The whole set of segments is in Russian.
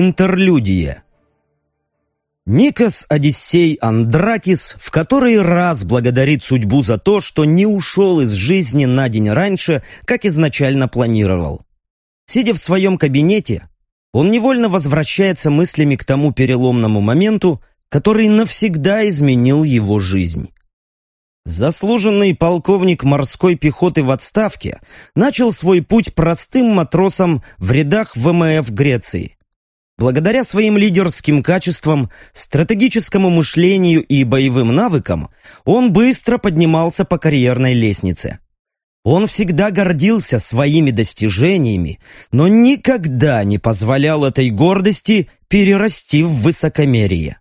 Интерлюдия Никос Одиссей Андракис в который раз благодарит судьбу за то, что не ушел из жизни на день раньше, как изначально планировал. Сидя в своем кабинете, он невольно возвращается мыслями к тому переломному моменту, который навсегда изменил его жизнь. Заслуженный полковник морской пехоты в отставке начал свой путь простым матросом в рядах ВМФ Греции. Благодаря своим лидерским качествам, стратегическому мышлению и боевым навыкам, он быстро поднимался по карьерной лестнице. Он всегда гордился своими достижениями, но никогда не позволял этой гордости перерасти в высокомерие.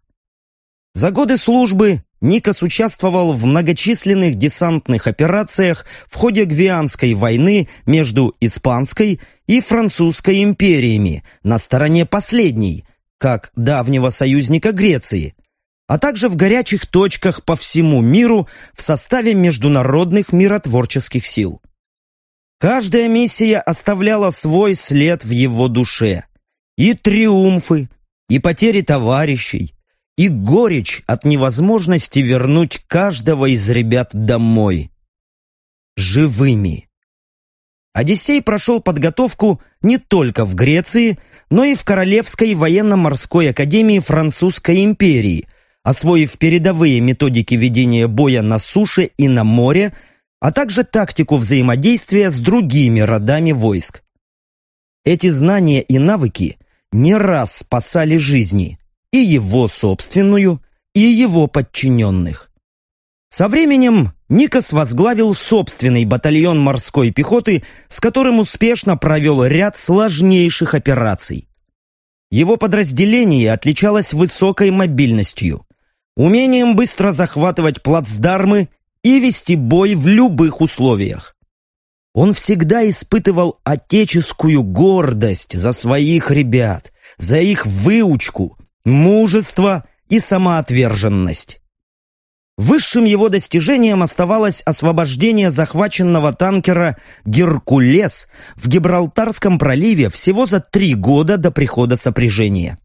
За годы службы Никос участвовал в многочисленных десантных операциях в ходе Гвианской войны между Испанской и Французской империями на стороне последней, как давнего союзника Греции, а также в горячих точках по всему миру в составе международных миротворческих сил. Каждая миссия оставляла свой след в его душе. И триумфы, и потери товарищей, и горечь от невозможности вернуть каждого из ребят домой. Живыми. Одиссей прошел подготовку не только в Греции, но и в Королевской военно-морской академии Французской империи, освоив передовые методики ведения боя на суше и на море, а также тактику взаимодействия с другими родами войск. Эти знания и навыки не раз спасали жизни, и его собственную, и его подчиненных. Со временем Никос возглавил собственный батальон морской пехоты, с которым успешно провел ряд сложнейших операций. Его подразделение отличалось высокой мобильностью, умением быстро захватывать плацдармы и вести бой в любых условиях. Он всегда испытывал отеческую гордость за своих ребят, за их выучку, мужество и самоотверженность. Высшим его достижением оставалось освобождение захваченного танкера «Геркулес» в Гибралтарском проливе всего за три года до прихода сопряжения.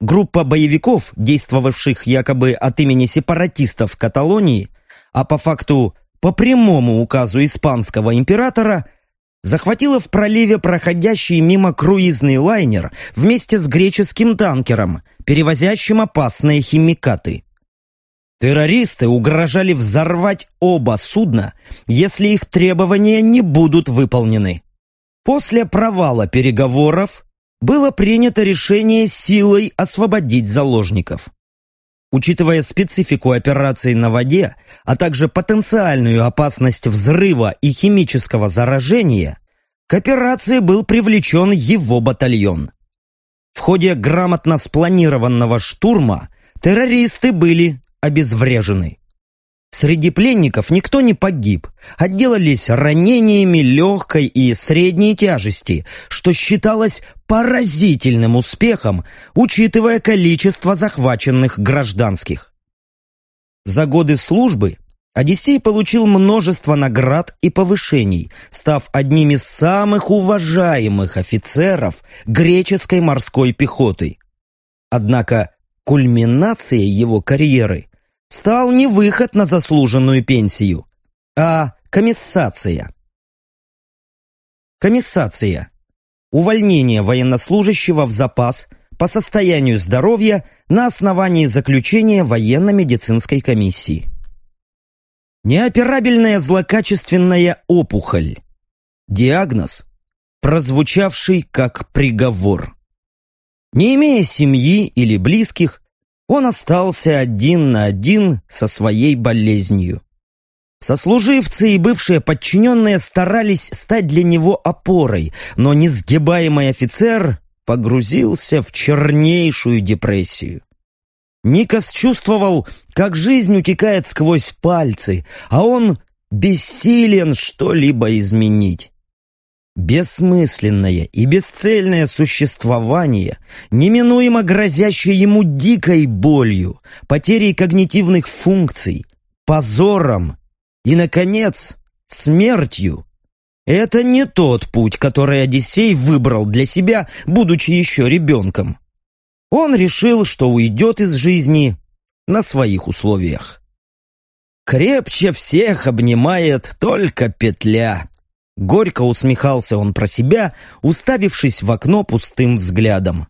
Группа боевиков, действовавших якобы от имени сепаратистов Каталонии, а по факту по прямому указу испанского императора – захватила в проливе проходящий мимо круизный лайнер вместе с греческим танкером, перевозящим опасные химикаты. Террористы угрожали взорвать оба судна, если их требования не будут выполнены. После провала переговоров было принято решение силой освободить заложников. Учитывая специфику операции на воде, а также потенциальную опасность взрыва и химического заражения, к операции был привлечен его батальон. В ходе грамотно спланированного штурма террористы были обезврежены. Среди пленников никто не погиб, отделались ранениями легкой и средней тяжести, что считалось поразительным успехом, учитывая количество захваченных гражданских. За годы службы Одиссей получил множество наград и повышений, став одним из самых уважаемых офицеров греческой морской пехоты. Однако кульминацией его карьеры стал не выход на заслуженную пенсию, а комиссация. Комиссация. Увольнение военнослужащего в запас по состоянию здоровья на основании заключения военно-медицинской комиссии. Неоперабельная злокачественная опухоль. Диагноз, прозвучавший как приговор. Не имея семьи или близких, он остался один на один со своей болезнью. Сослуживцы и бывшие подчиненные старались стать для него опорой, но несгибаемый офицер погрузился в чернейшую депрессию. Никас чувствовал, как жизнь утекает сквозь пальцы, а он бессилен что-либо изменить. Бессмысленное и бесцельное существование, неминуемо грозящее ему дикой болью, потерей когнитивных функций, позором и, наконец, смертью, Это не тот путь, который Одиссей выбрал для себя, будучи еще ребенком. Он решил, что уйдет из жизни на своих условиях. Крепче всех обнимает только петля. Горько усмехался он про себя, уставившись в окно пустым взглядом.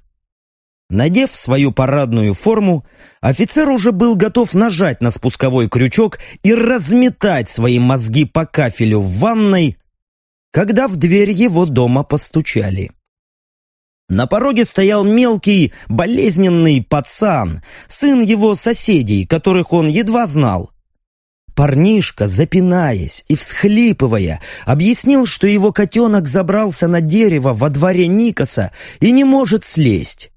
Надев свою парадную форму, офицер уже был готов нажать на спусковой крючок и разметать свои мозги по кафелю в ванной, когда в дверь его дома постучали. На пороге стоял мелкий, болезненный пацан, сын его соседей, которых он едва знал. Парнишка, запинаясь и всхлипывая, объяснил, что его котенок забрался на дерево во дворе Никоса и не может слезть.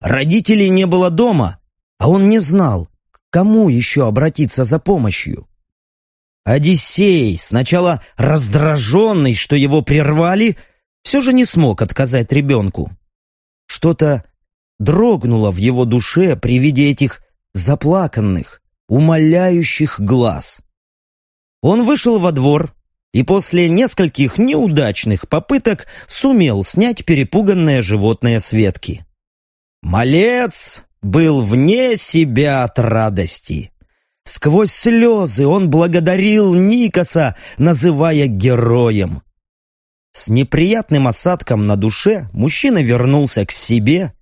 Родителей не было дома, а он не знал, к кому еще обратиться за помощью. Одиссей, сначала раздраженный, что его прервали, все же не смог отказать ребенку. Что-то дрогнуло в его душе при виде этих заплаканных, умоляющих глаз. Он вышел во двор и после нескольких неудачных попыток сумел снять перепуганное животное с ветки. Малец был вне себя от радости. Сквозь слезы он благодарил Никоса, называя героем. С неприятным осадком на душе мужчина вернулся к себе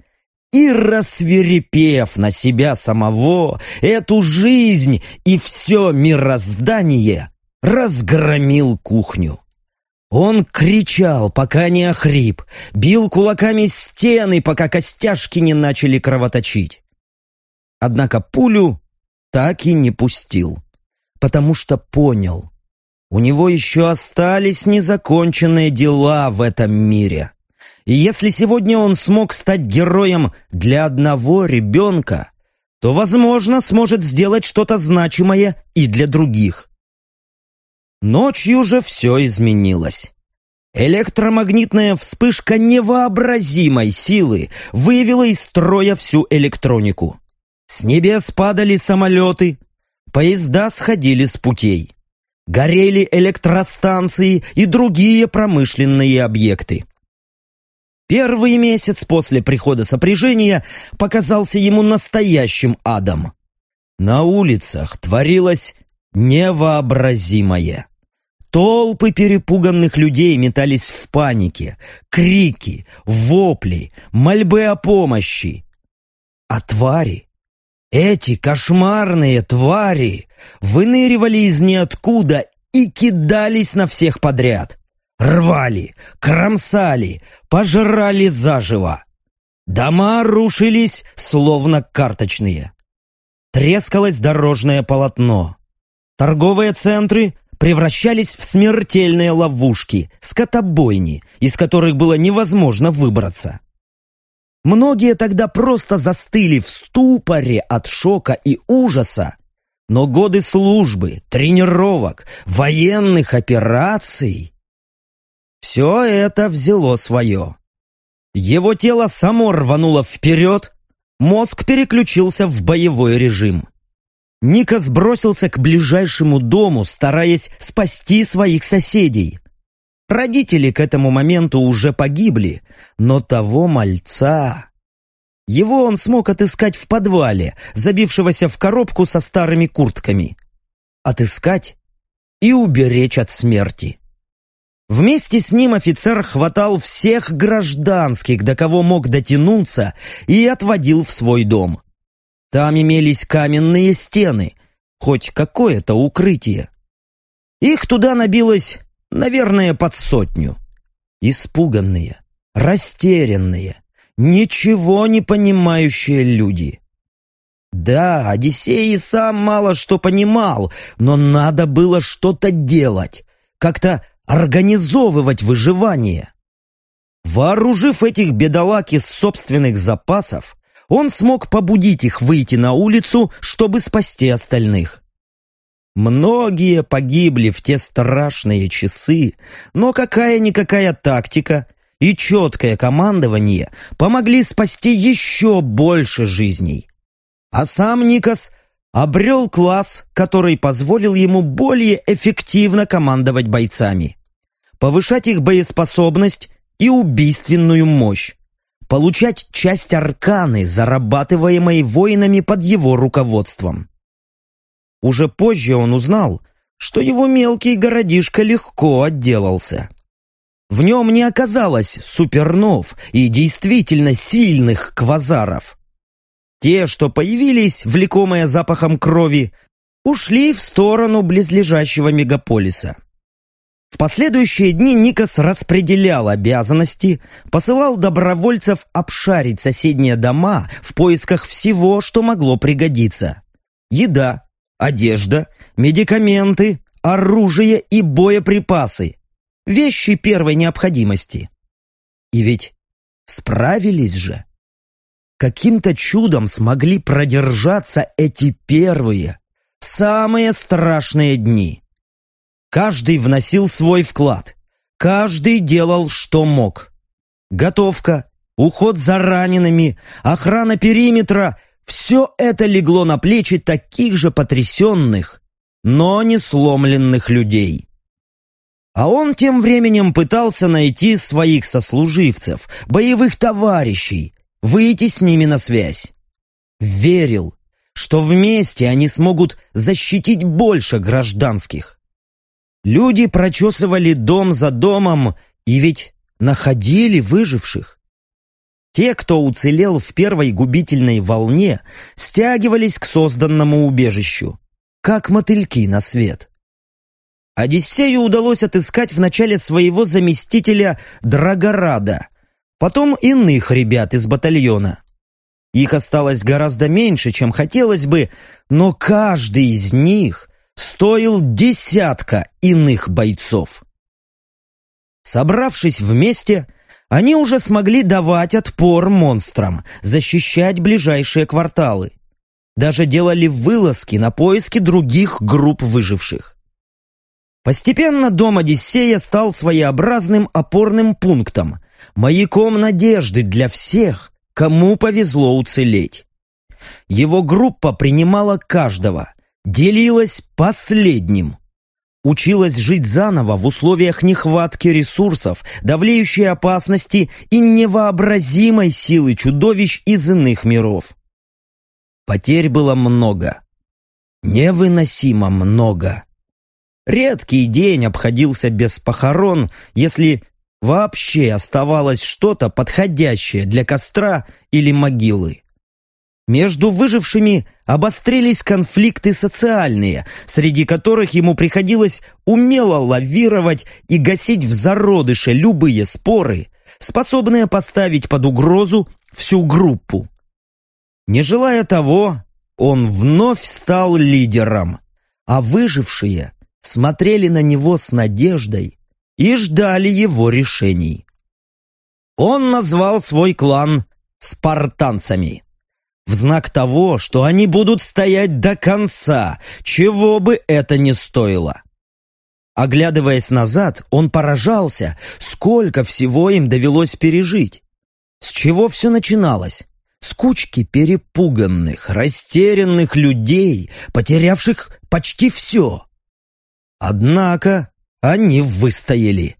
и, рассверепев на себя самого, эту жизнь и все мироздание, разгромил кухню. Он кричал, пока не охрип, бил кулаками стены, пока костяшки не начали кровоточить. Однако пулю так и не пустил, потому что понял, у него еще остались незаконченные дела в этом мире. И если сегодня он смог стать героем для одного ребенка, то, возможно, сможет сделать что-то значимое и для других. Ночью же все изменилось. Электромагнитная вспышка невообразимой силы вывела из строя всю электронику. С небес падали самолеты, поезда сходили с путей. Горели электростанции и другие промышленные объекты. Первый месяц после прихода сопряжения показался ему настоящим адом. На улицах творилось невообразимое. Толпы перепуганных людей метались в панике, крики, вопли, мольбы о помощи. А твари, эти кошмарные твари, выныривали из ниоткуда и кидались на всех подряд рвали, кромсали, пожрали заживо. Дома рушились, словно карточные. Трескалось дорожное полотно. Торговые центры превращались в смертельные ловушки, скотобойни, из которых было невозможно выбраться. Многие тогда просто застыли в ступоре от шока и ужаса, но годы службы, тренировок, военных операций все это взяло свое. Его тело само рвануло вперед, мозг переключился в боевой режим. Ника сбросился к ближайшему дому, стараясь спасти своих соседей. Родители к этому моменту уже погибли, но того мальца... Его он смог отыскать в подвале, забившегося в коробку со старыми куртками. Отыскать и уберечь от смерти. Вместе с ним офицер хватал всех гражданских, до кого мог дотянуться, и отводил в свой дом. Там имелись каменные стены, хоть какое-то укрытие. Их туда набилось, наверное, под сотню. Испуганные, растерянные, ничего не понимающие люди. Да, Одиссей и сам мало что понимал, но надо было что-то делать, как-то организовывать выживание. Вооружив этих бедолаг из собственных запасов, он смог побудить их выйти на улицу, чтобы спасти остальных. Многие погибли в те страшные часы, но какая-никакая тактика и четкое командование помогли спасти еще больше жизней. А сам Никас обрел класс, который позволил ему более эффективно командовать бойцами. Повышать их боеспособность и убийственную мощь, получать часть арканы, зарабатываемой воинами под его руководством. Уже позже он узнал, что его мелкий городишко легко отделался. В нем не оказалось супернов и действительно сильных квазаров. Те, что появились, влекомые запахом крови, ушли в сторону близлежащего мегаполиса. В последующие дни Никос распределял обязанности, посылал добровольцев обшарить соседние дома в поисках всего, что могло пригодиться. Еда, одежда, медикаменты, оружие и боеприпасы. Вещи первой необходимости. И ведь справились же. Каким-то чудом смогли продержаться эти первые, самые страшные дни. Каждый вносил свой вклад. Каждый делал, что мог. Готовка, уход за ранеными, охрана периметра — все это легло на плечи таких же потрясенных, но не сломленных людей. А он тем временем пытался найти своих сослуживцев, боевых товарищей, выйти с ними на связь. Верил, что вместе они смогут защитить больше гражданских. Люди прочесывали дом за домом и ведь находили выживших. Те, кто уцелел в первой губительной волне, стягивались к созданному убежищу, как мотыльки на свет. Одиссею удалось отыскать в начале своего заместителя Драгорада, потом иных ребят из батальона. Их осталось гораздо меньше, чем хотелось бы, но каждый из них стоил десятка иных бойцов. Собравшись вместе, они уже смогли давать отпор монстрам, защищать ближайшие кварталы. Даже делали вылазки на поиски других групп выживших. Постепенно дом Одиссея стал своеобразным опорным пунктом, маяком надежды для всех, кому повезло уцелеть. Его группа принимала каждого, делилась последним училась жить заново в условиях нехватки ресурсов, давлеющей опасности и невообразимой силы чудовищ из иных миров. Потерь было много. Невыносимо много. Редкий день обходился без похорон, если вообще оставалось что-то подходящее для костра или могилы. Между выжившими обострились конфликты социальные, среди которых ему приходилось умело лавировать и гасить в зародыше любые споры, способные поставить под угрозу всю группу. Не желая того, он вновь стал лидером, а выжившие смотрели на него с надеждой и ждали его решений. Он назвал свой клан «спартанцами» в знак того, что они будут стоять до конца, чего бы это ни стоило. Оглядываясь назад, он поражался, сколько всего им довелось пережить. С чего все начиналось? С кучки перепуганных, растерянных людей, потерявших почти все. Однако они выстояли,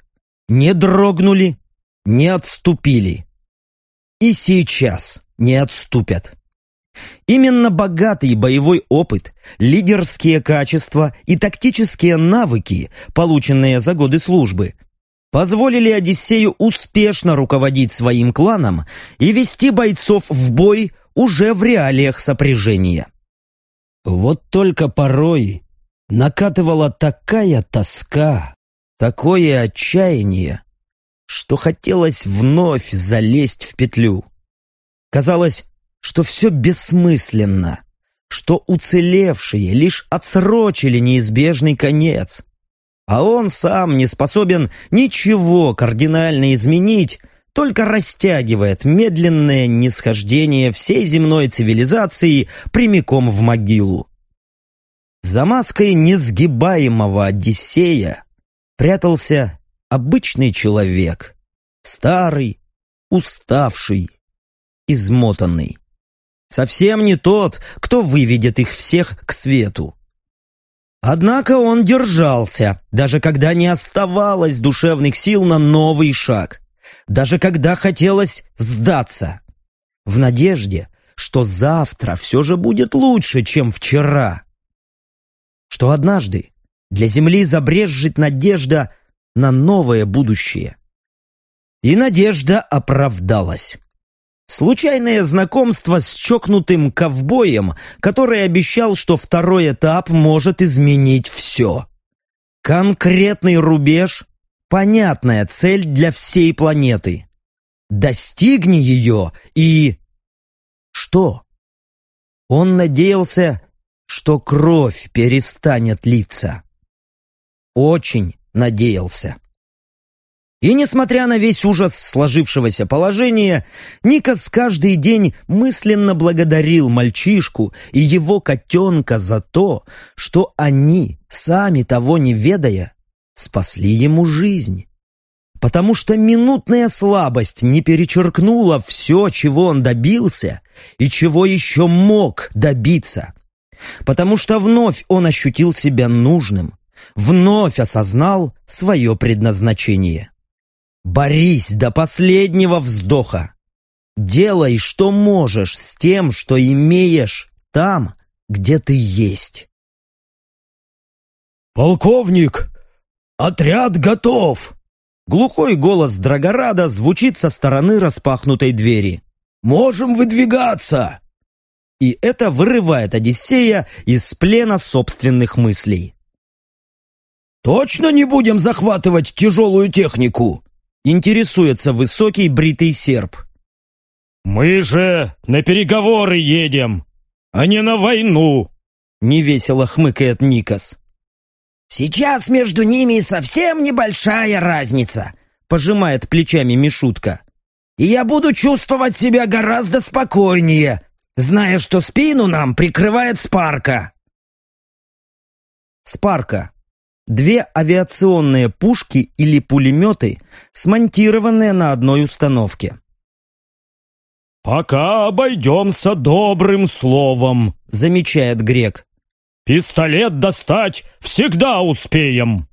не дрогнули, не отступили. И сейчас не отступят. Именно богатый боевой опыт, лидерские качества и тактические навыки, полученные за годы службы, позволили Одиссею успешно руководить своим кланом и вести бойцов в бой уже в реалиях сопряжения. Вот только порой накатывала такая тоска, такое отчаяние, что хотелось вновь залезть в петлю. Казалось, что все бессмысленно, что уцелевшие лишь отсрочили неизбежный конец. А он сам не способен ничего кардинально изменить, только растягивает медленное нисхождение всей земной цивилизации прямиком в могилу. За маской несгибаемого Одиссея прятался обычный человек, старый, уставший, измотанный. Совсем не тот, кто выведет их всех к свету. Однако он держался, даже когда не оставалось душевных сил на новый шаг, даже когда хотелось сдаться, в надежде, что завтра все же будет лучше, чем вчера. Что однажды для Земли забрежет надежда на новое будущее. И надежда оправдалась. Случайное знакомство с чокнутым ковбоем, который обещал, что второй этап может изменить все. Конкретный рубеж, понятная цель для всей планеты. Достигни ее и... Что? Он надеялся, что кровь перестанет литься. Очень надеялся. И несмотря на весь ужас сложившегося положения, Никас каждый день мысленно благодарил мальчишку и его котенка за то, что они, сами того не ведая, спасли ему жизнь. Потому что минутная слабость не перечеркнула все, чего он добился и чего еще мог добиться. Потому что вновь он ощутил себя нужным, вновь осознал свое предназначение. Борись до последнего вздоха. Делай, что можешь с тем, что имеешь там, где ты есть. «Полковник, отряд готов!» Глухой голос Драгорада звучит со стороны распахнутой двери. «Можем выдвигаться!» И это вырывает Одиссея из плена собственных мыслей. «Точно не будем захватывать тяжелую технику?» Интересуется высокий бритый серб. «Мы же на переговоры едем, а не на войну!» Невесело хмыкает Никас. «Сейчас между ними совсем небольшая разница», пожимает плечами Мишутка. «И я буду чувствовать себя гораздо спокойнее, зная, что спину нам прикрывает Спарка». Спарка Две авиационные пушки или пулеметы, смонтированные на одной установке. «Пока обойдемся добрым словом», — замечает Грек. «Пистолет достать всегда успеем».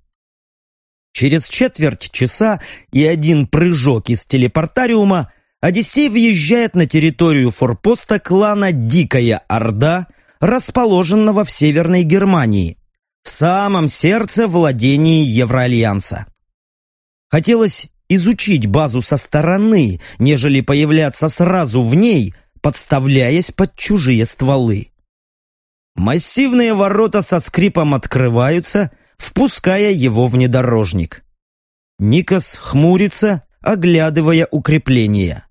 Через четверть часа и один прыжок из телепортариума Одиссей въезжает на территорию форпоста клана Дикая Орда, расположенного в Северной Германии, в самом сердце владений Евроальянса. Хотелось изучить базу со стороны, нежели появляться сразу в ней, подставляясь под чужие стволы. Массивные ворота со скрипом открываются, впуская его внедорожник. Никос хмурится, оглядывая укрепления.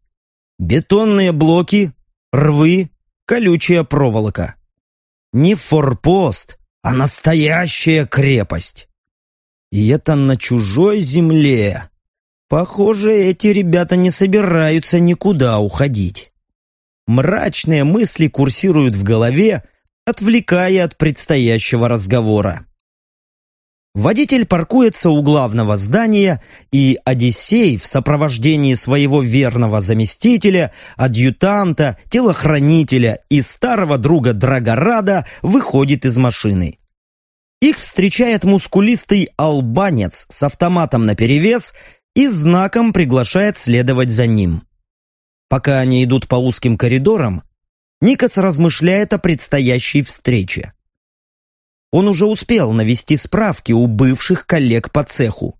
Бетонные блоки, рвы, колючая проволока. Не форпост, а настоящая крепость. И это на чужой земле. Похоже, эти ребята не собираются никуда уходить. Мрачные мысли курсируют в голове, отвлекая от предстоящего разговора. Водитель паркуется у главного здания, и Одиссей в сопровождении своего верного заместителя, адъютанта, телохранителя и старого друга Драгорада выходит из машины. Их встречает мускулистый албанец с автоматом наперевес и знаком приглашает следовать за ним. Пока они идут по узким коридорам, Никас размышляет о предстоящей встрече он уже успел навести справки у бывших коллег по цеху.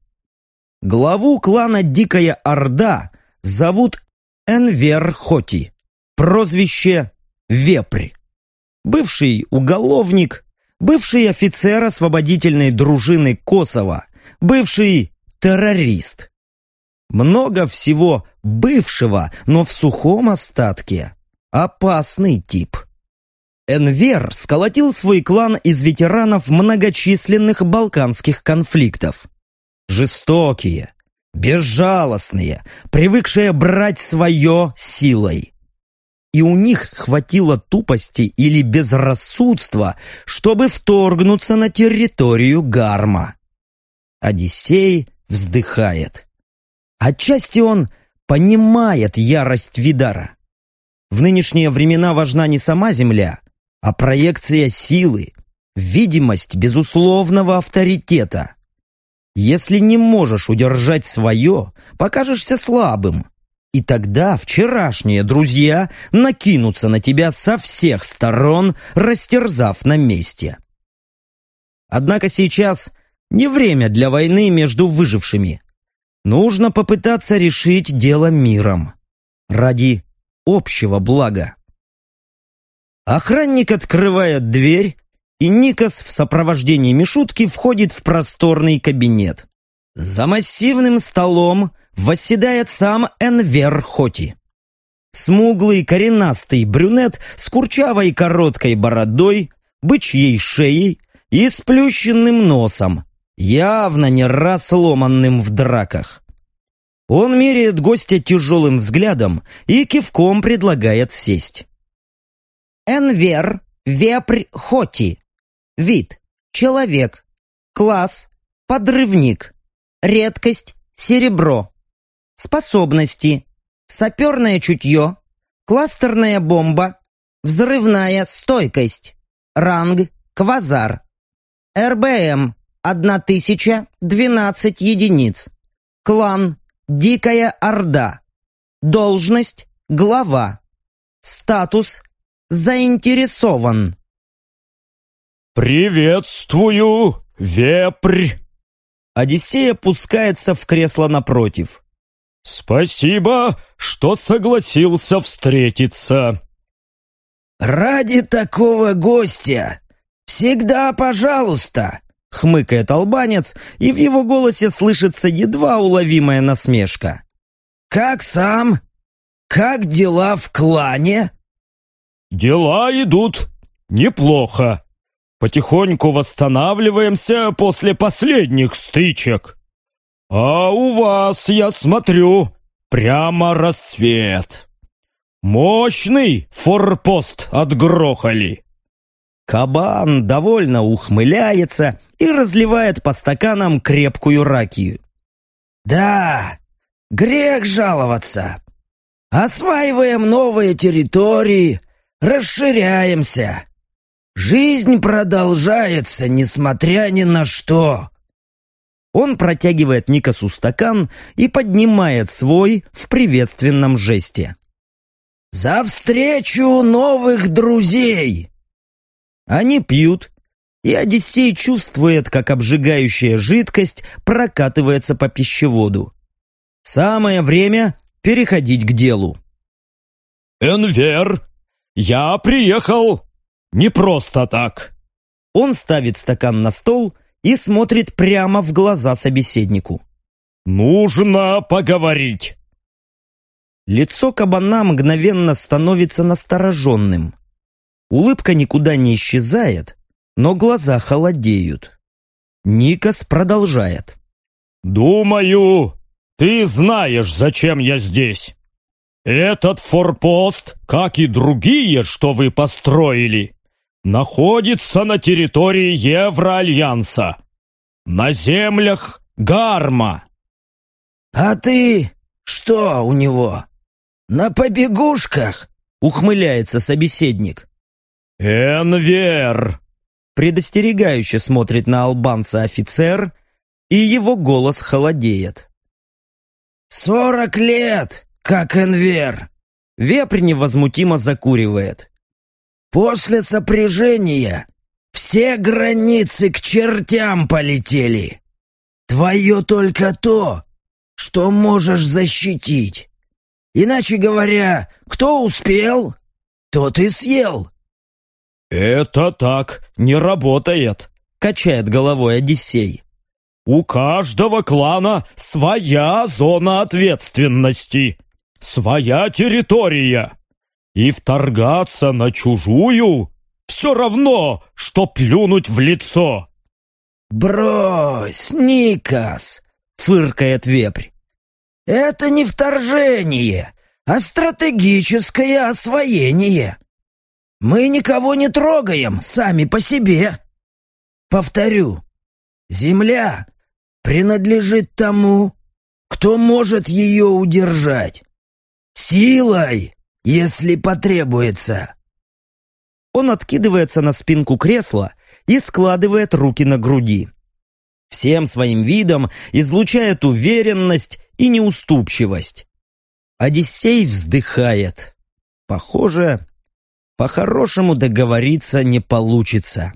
Главу клана Дикая Орда зовут Энвер Хоти, прозвище Вепрь. Бывший уголовник, бывший офицер освободительной дружины Косово, бывший террорист. Много всего бывшего, но в сухом остатке. Опасный тип. Энвер сколотил свой клан из ветеранов многочисленных балканских конфликтов. Жестокие, безжалостные, привыкшие брать свое силой. И у них хватило тупости или безрассудства, чтобы вторгнуться на территорию Гарма. Одиссей вздыхает. Отчасти он понимает ярость Видара. В нынешние времена важна не сама земля, а проекция силы. видимость безусловного авторитета. Если не можешь удержать свое, покажешься слабым. И тогда вчерашние друзья накинутся на тебя со всех сторон, растерзав на месте. Однако сейчас не время для войны между выжившими. Нужно попытаться решить дело миром. Ради общего блага. Охранник открывает дверь, и Никас в сопровождении Мишутки входит в просторный кабинет. За массивным столом восседает сам Энвер Хоти. Смуглый коренастый брюнет с курчавой короткой бородой, бычьей шеей и сплющенным носом, явно не раз сломанным в драках. Он меряет гостя тяжелым взглядом и кивком предлагает сесть. Энвер Вепрь Хоти. Вид – человек. Класс – подрывник. Редкость – серебро. Способности – саперное чутье, кластерная бомба, взрывная стойкость. Ранг – квазар. РБМ – 1012 единиц. Клан – Дикая Орда. Должность – глава. Статус – заинтересован. «Приветствую, вепрь!» Одиссей опускается в кресло напротив. «Спасибо, что согласился встретиться». «Ради такого гостя всегда пожалуйста!» Хмыкает албанец, и в его голосе слышится едва уловимая насмешка. «Как сам? Как дела в клане?» «Дела идут неплохо», Потихоньку восстанавливаемся после последних стычек. А у вас, я смотрю, прямо рассвет. Мощный форпост отгрохали. Кабан довольно ухмыляется и разливает по стаканам крепкую ракию. «Да, грех жаловаться. Осваиваем новые территории, расширяемся. Жизнь продолжается, несмотря ни на что. Он протягивает Никасу стакан и поднимает свой в приветственном жесте. «За встречу новых друзей!» Они пьют, и Одиссей чувствует, как обжигающая жидкость прокатывается по пищеводу. Самое время переходить к делу. «Энвер, я приехал не просто так. Он ставит стакан на стол и смотрит прямо в глаза собеседнику. Нужно поговорить. Лицо кабана мгновенно становится настороженным. Улыбка никуда не исчезает, но глаза холодеют. Никас продолжает. «Думаю, ты знаешь, зачем я здесь. Этот форпост, как и другие, что вы построили, находится на территории Евроальянса, на землях Гарма. «А ты что у него? На побегушках?» — ухмыляется собеседник. «Энвер!» Предостерегающе смотрит на албанца офицер, и его голос холодеет. «Сорок лет, как Энвер!» Вепрь невозмутимо закуривает. После сопряжения все границы к чертям полетели. Твое только то, что можешь защитить. Иначе говоря, кто успел, тот и съел. «Это так не работает», — качает головой Одиссей. «У каждого клана своя зона ответственности, своя территория. И вторгаться на чужую все равно, что плюнуть в лицо. «Брось, Никас!» — фыркает вепрь. «Это не вторжение, а стратегическое освоение. Мы никого не трогаем сами по себе. Повторю, земля принадлежит тому, кто может ее удержать. Силой если потребуется». Он откидывается на спинку кресла и складывает руки на груди. Всем своим видом излучает уверенность и неуступчивость. Одиссей вздыхает. Похоже, по-хорошему договориться не получится.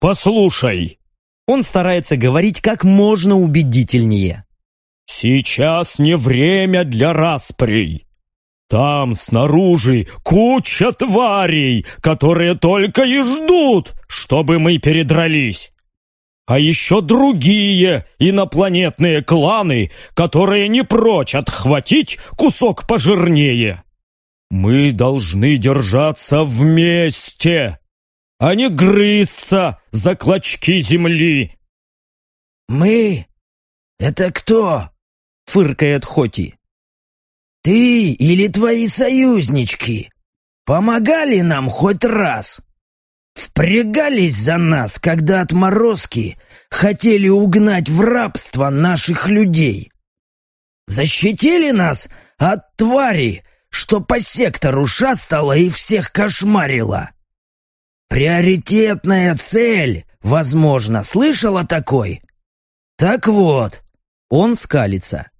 «Послушай!» Он старается говорить как можно убедительнее. «Сейчас не время для расприй. Там, снаружи, куча тварей, которые только и ждут, чтобы мы передрались. А еще другие инопланетные кланы, которые не прочь отхватить кусок пожирнее. Мы должны держаться вместе, а не грызться за клочки земли. «Мы? Это кто?» — фыркает Хоти. «Ты или твои союзнички помогали нам хоть раз? Впрягались за нас, когда отморозки хотели угнать в рабство наших людей? Защитили нас от твари, что по сектору шастала и всех кошмарила? Приоритетная цель, возможно, слышала такой? Так вот, он скалится.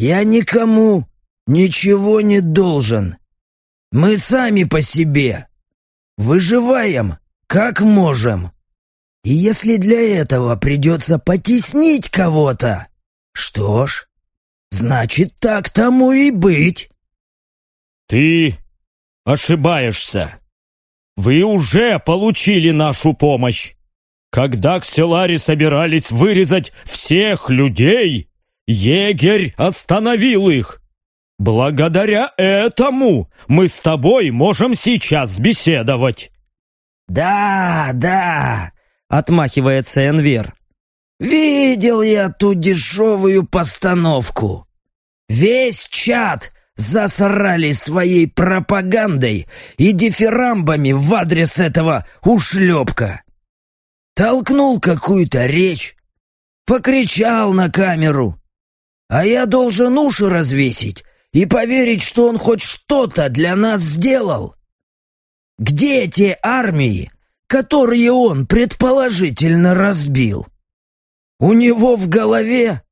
Я никому ничего не должен. Мы сами по себе. Выживаем, как можем. И если для этого придется потеснить кого-то, что ж, значит, так тому и быть. Ты ошибаешься. Вы уже получили нашу помощь. Когда кселари собирались вырезать всех людей, егерь остановил их. Благодаря этому мы с тобой можем сейчас беседовать. Да, да, отмахивается Энвер. Видел я ту дешевую постановку. Весь чат засрали своей пропагандой и дифирамбами в адрес этого ушлепка. Толкнул какую-то речь, покричал на камеру, а я должен уши развесить и поверить, что он хоть что-то для нас сделал? Где те армии, которые он предположительно разбил? У него в голове?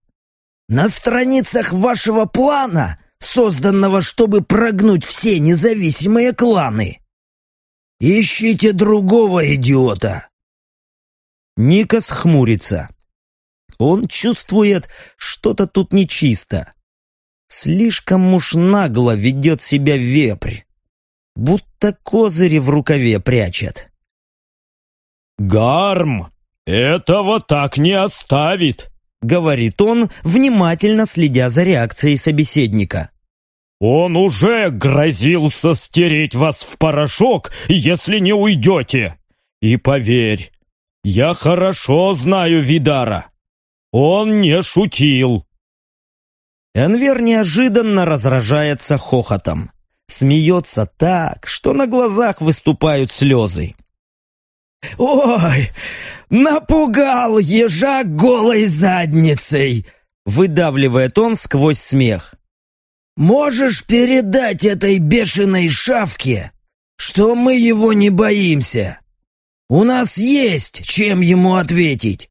На страницах вашего плана, созданного, чтобы прогнуть все независимые кланы? Ищите другого идиота. Никас хмурится. Он чувствует, что-то тут нечисто. Слишком уж нагло ведет себя вепрь, будто козыри в рукаве прячет. «Гарм этого так не оставит», — говорит он, внимательно следя за реакцией собеседника. «Он уже грозился стереть вас в порошок, если не уйдете. И поверь, я хорошо знаю Видара. Он не шутил». Энвер неожиданно разражается хохотом. Смеется так, что на глазах выступают слезы. «Ой, напугал ежа голой задницей!» Выдавливает он сквозь смех. «Можешь передать этой бешеной шавке, что мы его не боимся? У нас есть чем ему ответить.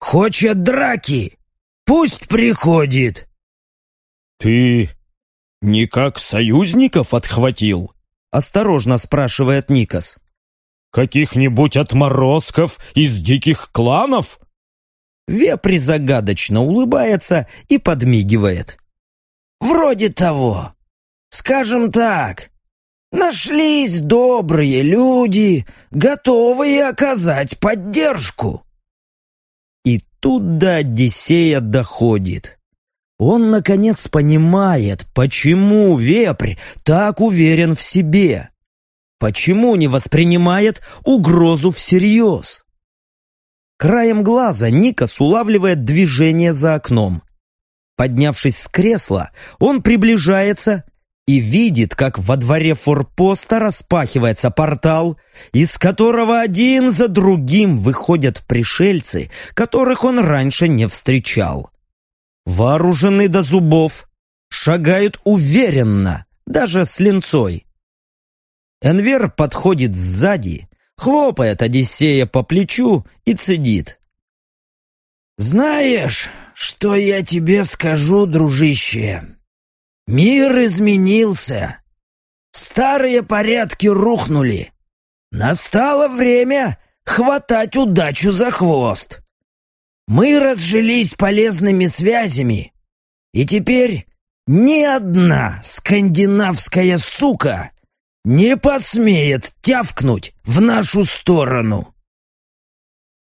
Хочет драки? Пусть приходит!» «Ты никак союзников отхватил?» — осторожно спрашивает Никас. «Каких-нибудь отморозков из диких кланов?» Вепри загадочно улыбается и подмигивает. «Вроде того. Скажем так, нашлись добрые люди, готовые оказать поддержку». Тут до Одиссея доходит. Он, наконец, понимает, почему вепрь так уверен в себе. Почему не воспринимает угрозу всерьез? Краем глаза Никас улавливает движение за окном. Поднявшись с кресла, он приближается и видит, как во дворе форпоста распахивается портал, из которого один за другим выходят пришельцы, которых он раньше не встречал вооружены до зубов, шагают уверенно, даже с линцой. Энвер подходит сзади, хлопает Одиссея по плечу и цедит. «Знаешь, что я тебе скажу, дружище? Мир изменился. Старые порядки рухнули. Настало время хватать удачу за хвост. Мы разжились полезными связями, и теперь ни одна скандинавская сука не посмеет тявкнуть в нашу сторону.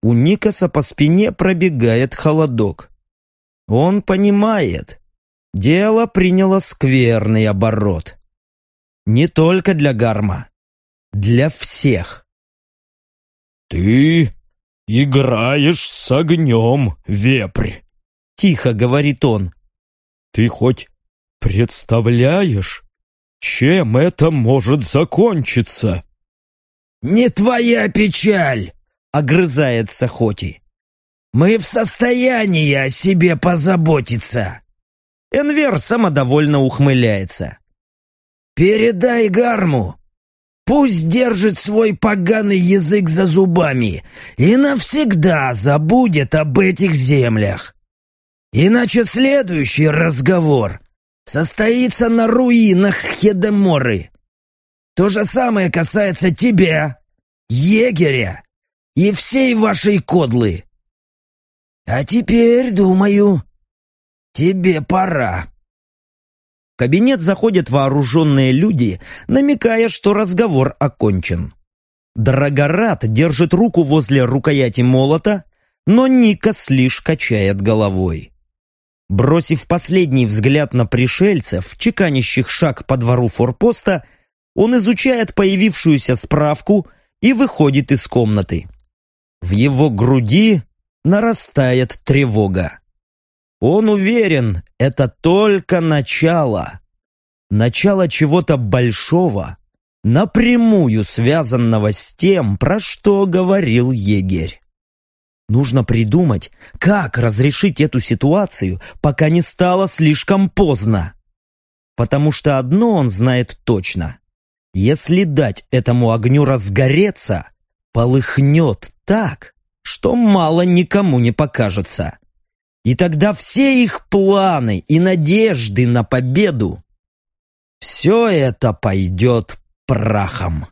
У Никаса по спине пробегает холодок. Он понимает, дело приняло скверный оборот. Не только для Гарма, для всех. «Ты играешь с огнем, вепрь!» — тихо говорит он. «Ты хоть представляешь, чем это может закончиться?» «Не твоя печаль!» — огрызается Хоти. «Мы в состоянии о себе позаботиться!» Энвер самодовольно ухмыляется. «Передай Гарму, пусть держит свой поганый язык за зубами и навсегда забудет об этих землях. Иначе следующий разговор состоится на руинах Хедеморы. То же самое касается тебя, егеря и всей вашей кодлы. А теперь, думаю, тебе пора. В кабинет заходят вооруженные люди, намекая, что разговор окончен. Драгорат держит руку возле рукояти молота, но Никас лишь качает головой. Бросив последний взгляд на пришельцев, чеканящих шаг по двору форпоста, он изучает появившуюся справку и выходит из комнаты. В его груди нарастает тревога. Он уверен, это только начало. Начало чего-то большого, напрямую связанного с тем, про что говорил егерь. Нужно придумать, как разрешить эту ситуацию, пока не стало слишком поздно. Потому что одно он знает точно. Если дать этому огню разгореться, полыхнет так, что мало никому не покажется. И тогда все их планы и надежды на победу, все это пойдет прахом.